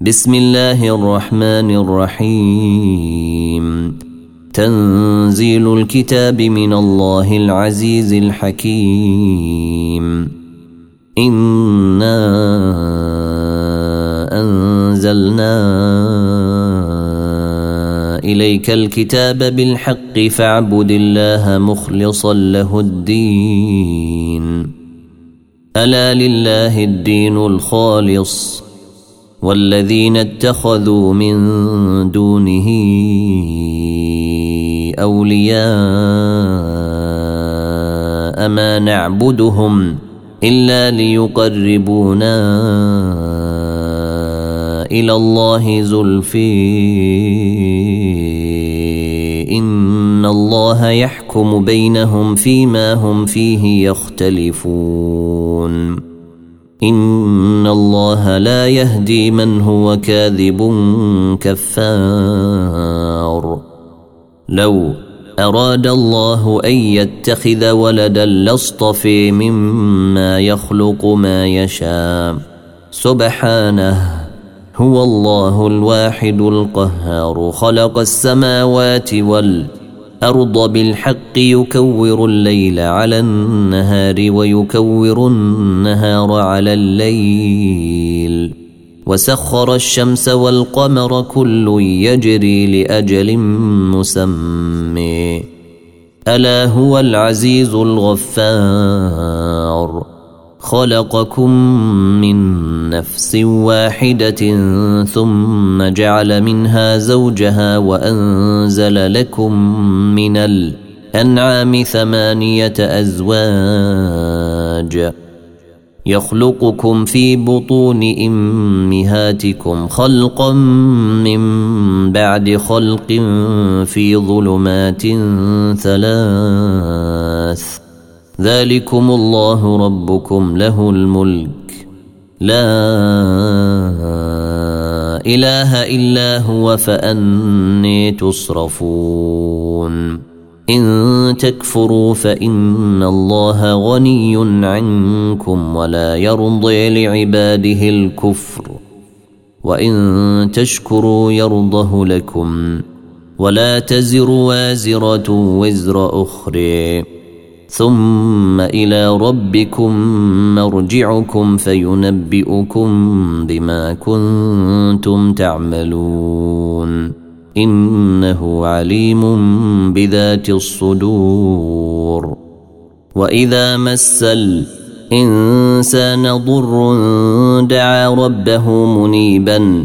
بسم الله الرحمن الرحيم. تنزيل الكتاب من الله العزيز الحكيم. إنا أنزلنا إليك الكتاب بالحق فاعبد الله مخلصا له الدين. ألا لله الدين الخالص. والذين اتخذوا من دونه أولياء ما نعبدهم إلا ليقربونا إلى الله زلفي. إن الله يحكم بينهم فيما هم فيه يختلفون. إن الله لا يهدي من هو كاذب كفار. لو أراد الله أن يتخذ ولدا لاصطفي مما يخلق ما يشاء. سبحانه هو الله الواحد القهار خلق السماوات والارض الأرض بالحق يكور الليل على النهار ويكور النهار على الليل. وسخر الشمس والقمر كل يجري لأجل مسمي ألا هو العزيز الغفار. خلقكم من نفس واحدة ثم جعل منها زوجها وأنزل لكم من الأنعام ثمانية أزواج. يخلقكم في بطون أمهاتكم خلقا من بعد خلق في ظلمات ثلاث. ذلكم الله ربكم له الملك. لا إله إلا هو فأني تصرفون. إن تكفروا فإن الله غني عنكم ولا يرضي لعباده الكفر. وإن تشكروا يرضه لكم. ولا تزر وازرة وزر أخرى. ثم إلى ربكم مرجعكم فينبئكم بما كنتم تعملون. إنه عليم بذات الصدور. وإذا مس الإنسان ضر دعا ربه منيبا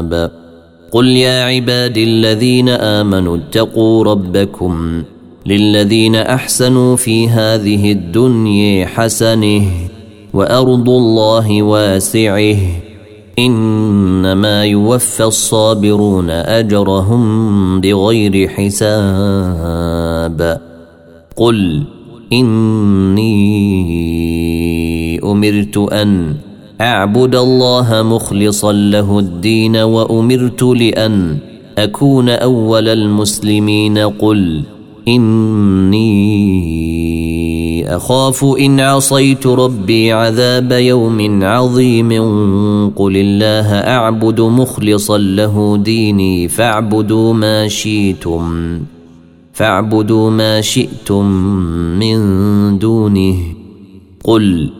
الالباب قل يا عبادي الذين امنوا اتقوا ربكم للذين احسنوا في هذه الدنيا حسنه وارض الله واسعه انما يوفى الصابرون اجرهم بغير حساب. قل اني امرت ان أعبد الله مخلصا له الدين وأمرت لأن أكون أول المسلمين. قل إني أخاف إن عصيت ربي عذاب يوم عظيم. قل الله أعبد مخلصا له ديني فاعبدوا ما شئتم فاعبدوا ما شئتم من دونه. قل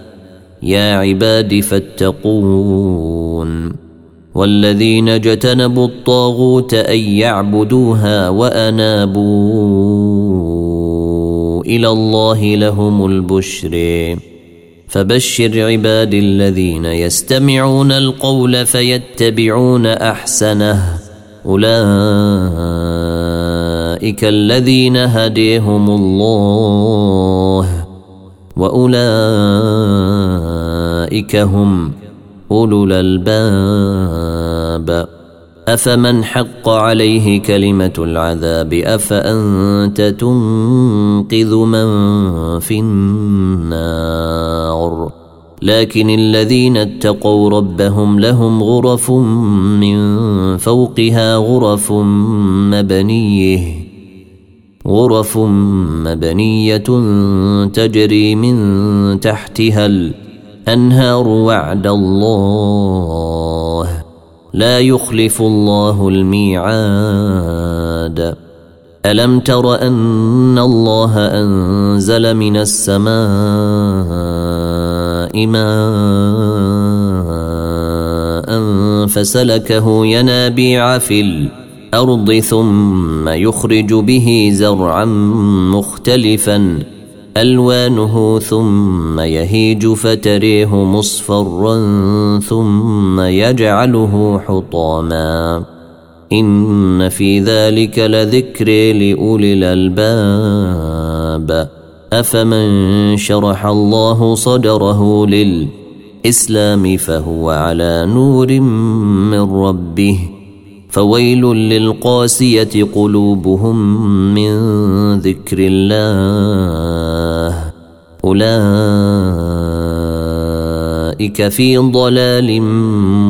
يا عباد فاتقون. والذين اجتنبوا الطاغوت أن يعبدوها وأنابوا إلى الله لهم البشر. فبشر عبادي الذين يستمعون القول فيتبعون أحسنه. أولئك الذين هديهم الله. وأولئك هم أولو الألباب. أفمن حق عليه كلمة العذاب؟ أفأنت تنقذ من في النار؟ لكن الذين اتقوا ربهم لهم غرف من فوقها غرف مبنيه. غرف مبنية تجري من تحتها الأنهار وعد الله. لا يخلف الله الميعاد. ألم تر أن الله أنزل من السماء ماء فسلكه ينابيع في الأرض ثم يخرج به زرعا مختلفا. ألوانه ثم يهيج فتريه مصفرا ثم يجعله حطاما. إن في ذلك لذكر لأولي الألباب. أفمن شرح الله صدره للإسلام فهو على نور من ربه. فويل للقاسية قلوبهم من ذكر الله. أولئك في ضلال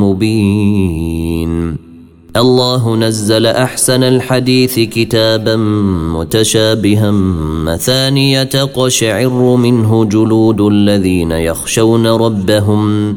مبين. الله نزل أحسن الحديث كتابا متشابها مثانية قشعر منه جلود الذين يخشون ربهم.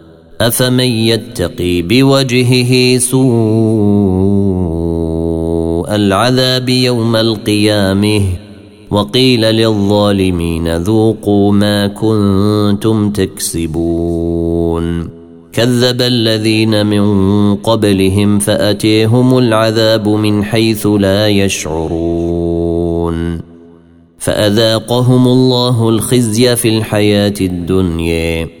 أفمن يتقي بوجهه سوء العذاب يوم القيامة وقيل للظالمين ذوقوا ما كنتم تكسبون كذب الذين من قبلهم فأتيهم العذاب من حيث لا يشعرون فأذاقهم الله الخزي في الحياة الدنيا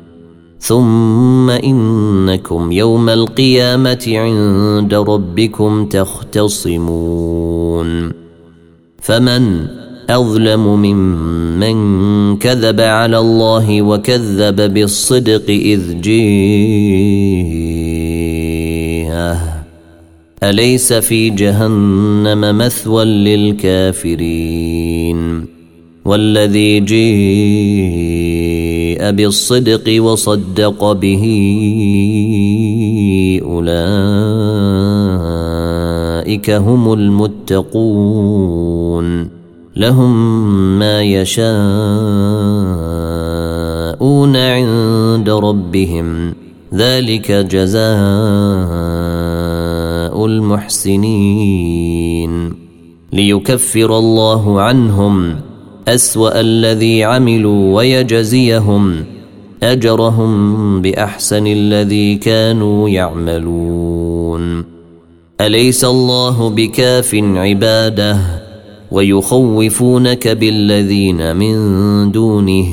ثم إنكم يوم القيامة عند ربكم تختصمون. فمن أظلم ممن كذب على الله وكذب بالصدق إذ جيءه أليس في جهنم مثوى للكافرين؟ والذي جيء بالصدق وصدق به أولئك هم المتقون لهم ما يشاءون عند ربهم ذلك جزاء المحسنين ليكفر الله عنهم أسوأ الذي عملوا ويجزيهم أجرهم بأحسن الذي كانوا يعملون. أليس الله بكاف عباده ويخوفونك بالذين من دونه؟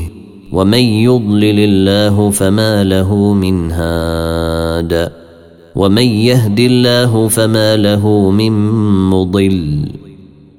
ومن يضلل الله فما له من هاد؟ ومن يهد الله فما له من مضل؟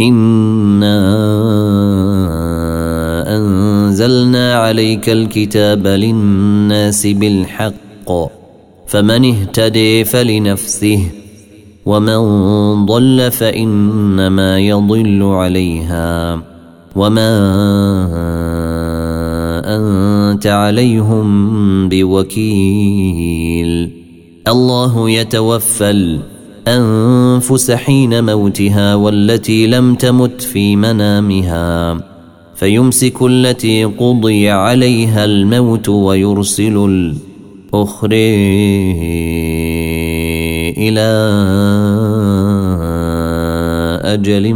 انا انزلنا عليك الكتاب للناس بالحق فمن اهتدي فلنفسه ومن ضل فانما يضل عليها وما انت عليهم بوكيل الله يتوفى الأنفس حين موتها والتي لم تمت في منامها فيمسك التي قضي عليها الموت ويرسل الأخرى إلى أجل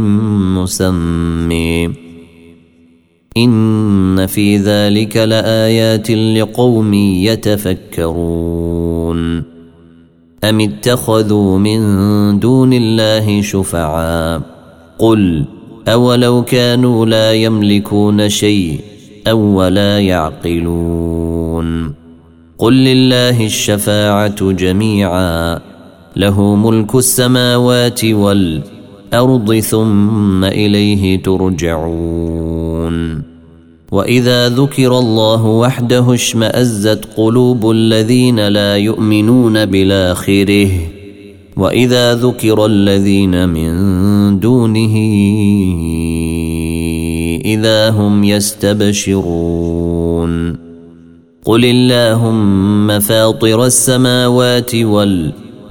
مسمي إن في ذلك لآيات لقوم يتفكرون. ام اتخذوا من دون الله شفعاء قل اولو كانوا لا يملكون شيء أو ولا يعقلون قل لله الشفاعه جميعا له ملك السماوات والارض ثم اليه ترجعون واذا ذكر الله وحده اشمازت قلوب الذين لا يؤمنون بالاخره واذا ذكر الذين من دونه اذا هم يستبشرون قل اللهم فاطر السماوات والارض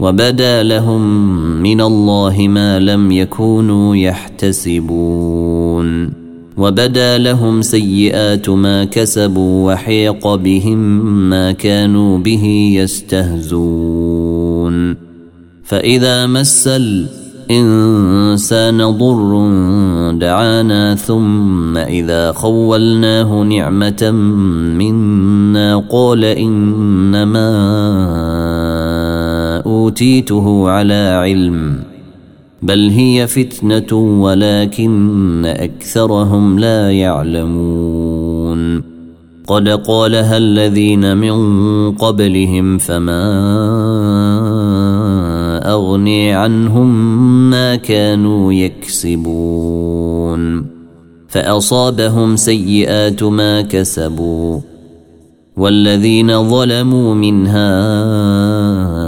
وبدا لهم من الله ما لم يكونوا يحتسبون. وبدا لهم سيئات ما كسبوا وحيق بهم ما كانوا به يستهزون. فإذا مس الإنسان ضر دعانا ثم إذا خولناه نعمة منا قال إنما أوتيته على علم بل هي فتنة ولكن أكثرهم لا يعلمون. قد قالها الذين من قبلهم فما أغني عنهم ما كانوا يكسبون. فأصابهم سيئات ما كسبوا. والذين ظلموا من هؤلاء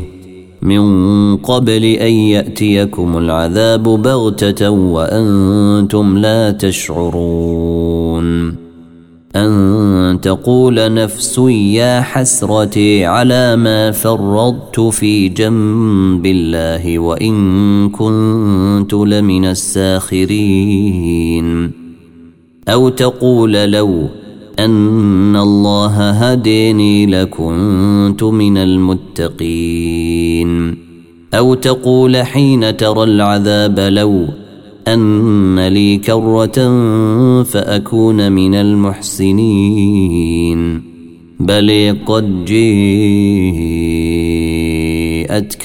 من قبل أن يأتيكم العذاب بغتة وأنتم لا تشعرون. أن تقول نفس يا حسرتي على ما فرطت في جنب الله وإن كنت لمن الساخرين. أو تقول لو أن الله هديني لكنت من المتقين. أو تقول حين ترى العذاب لو أن لي كرة فأكون من المحسنين. بل قد جيءتك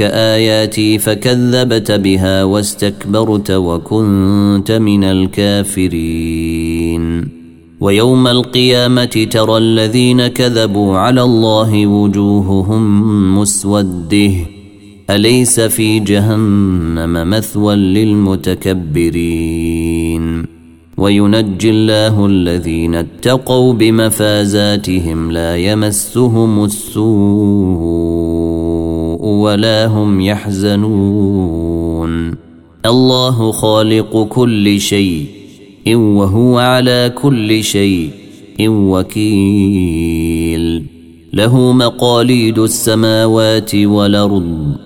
آياتي فكذبت بها واستكبرت وكنت من الكافرين. ويوم القيامة ترى الذين كذبوا على الله وجوههم مسوده أليس في جهنم مثوى للمتكبرين؟ وينجي الله الذين اتقوا بمفازاتهم لا يمسهم السوء ولا هم يحزنون. الله خالق كل شيء إن وهو على كل شيء إن وكيل. له مقاليد السماوات والأرض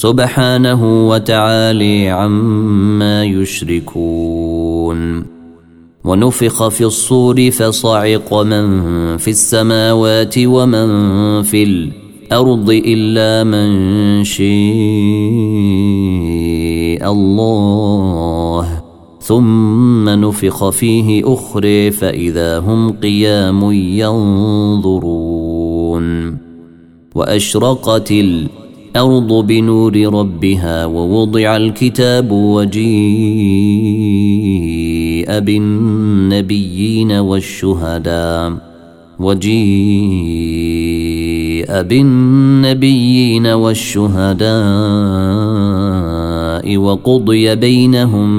سبحانه وتعالي عما يشركون. ونفخ في الصور فصعق من في السماوات ومن في الأرض إلا من شاء الله. ثم نفخ فيه أخرى فإذا هم قيام ينظرون. وأشرقت الأرض بنور ربها ووضع الكتاب وجيء بالنبيين والشهداء وجيء بالنبيين والشهداء وقضي بينهم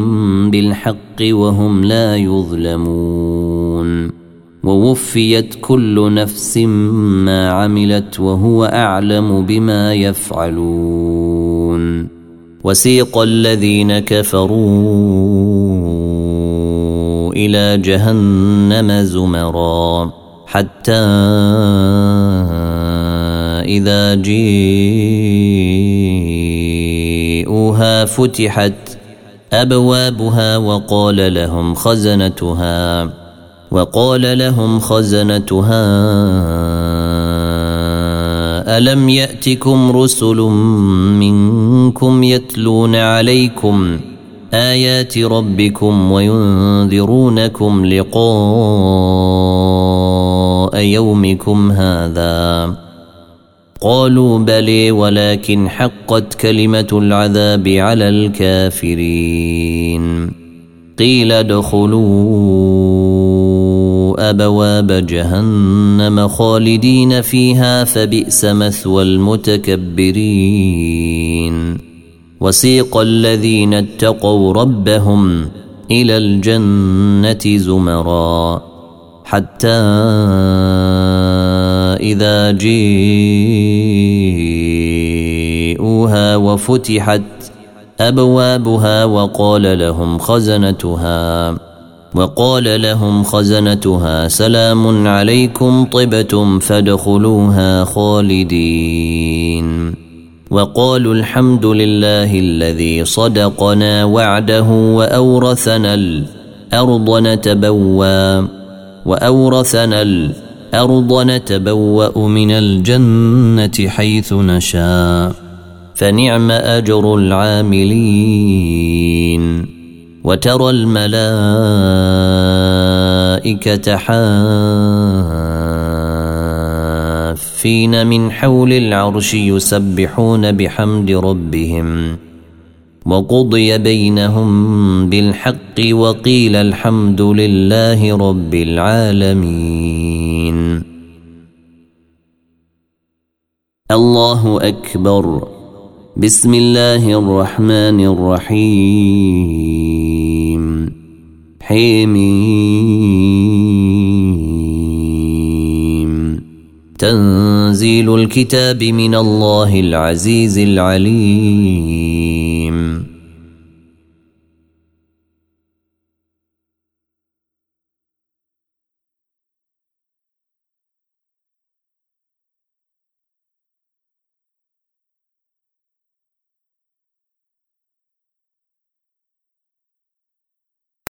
بالحق وهم لا يظلمون ووفيت كل نفس ما عملت وهو أعلم بما يفعلون. وسيق الذين كفروا إلى جهنم زمرا حتى إذا أبوابها فتحت أبوابها وقال لهم خزنتها. وقال لهم خزنتها ألم يأتكم رسل منكم يتلون عليكم آيات ربكم وينذرونكم لقاء يومكم هذا؟ قالوا بلي ولكن حقت كلمة العذاب على الكافرين. قيل ادخلوا أبواب جهنم خالدين فيها فبئس مثوى المتكبرين. وسيق الذين اتقوا ربهم إلى الجنة زمرًا حتى إذا جيءوها وفتحت أبوابها وقال لهم خزنتها. وقال لهم خزنتها سلام عليكم طبتم فادخلوها خالدين. وقالوا الحمد لله الذي صدقنا وعده وأورثنا الأرض نتبوّا وأورثنا الأرض نتبوأ من الجنة حيث نشاء فنعم أجر العاملين. وترى الملائكة حافين من حول العرش يسبحون بحمد ربهم وقضي بينهم بالحق وقيل الحمد لله رب العالمين. الله أكبر. بسم الله الرحمن الرحيم. حميم. تنزيل الكتاب من الله العزيز العليم.